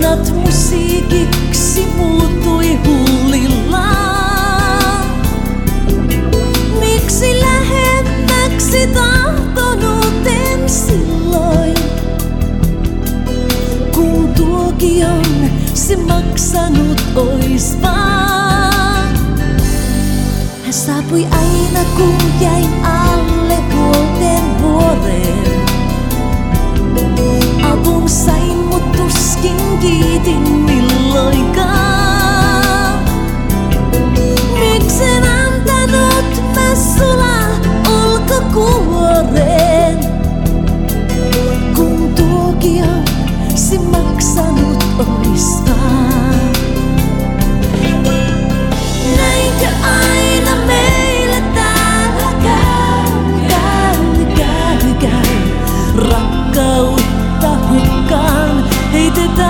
sanat musiikiksi muuttui hullilla, Miksi lähemmäksi tahtonut en silloin, kun tuokion se maksanut ois vaan. Hän saapui aina kun jäin alle vuoteen. Rakkautta hukkaan heitetään.